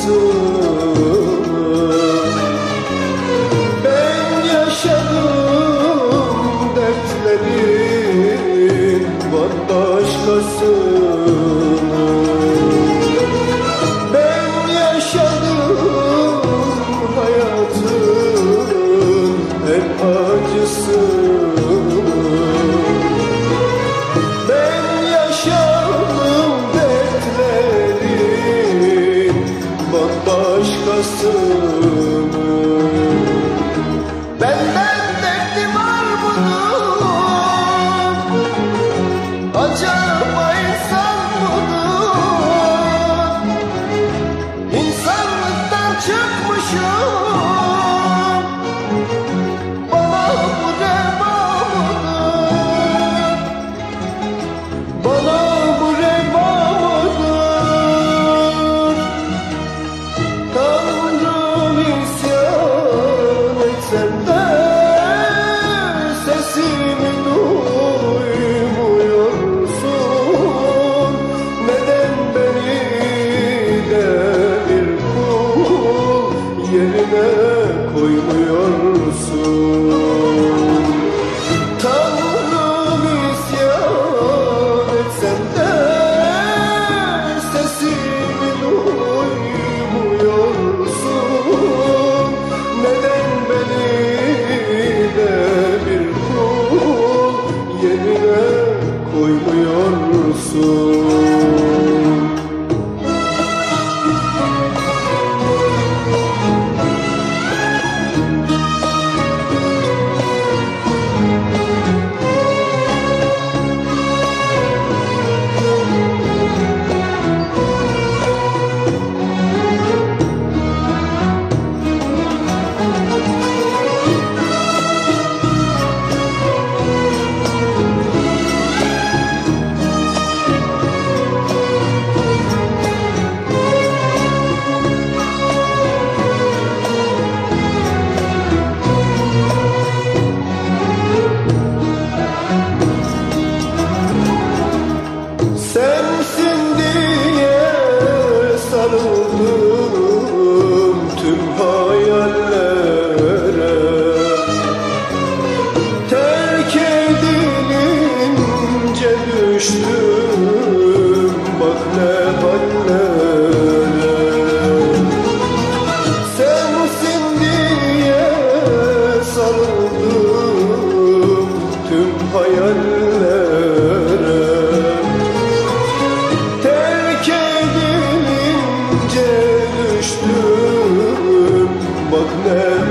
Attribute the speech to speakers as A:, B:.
A: acısını Ben yaşadım dertlerin başkasını Ben yaşadım hayatın hep acısını başkasını Benden hayallere. Terk edilince düştüm bak ne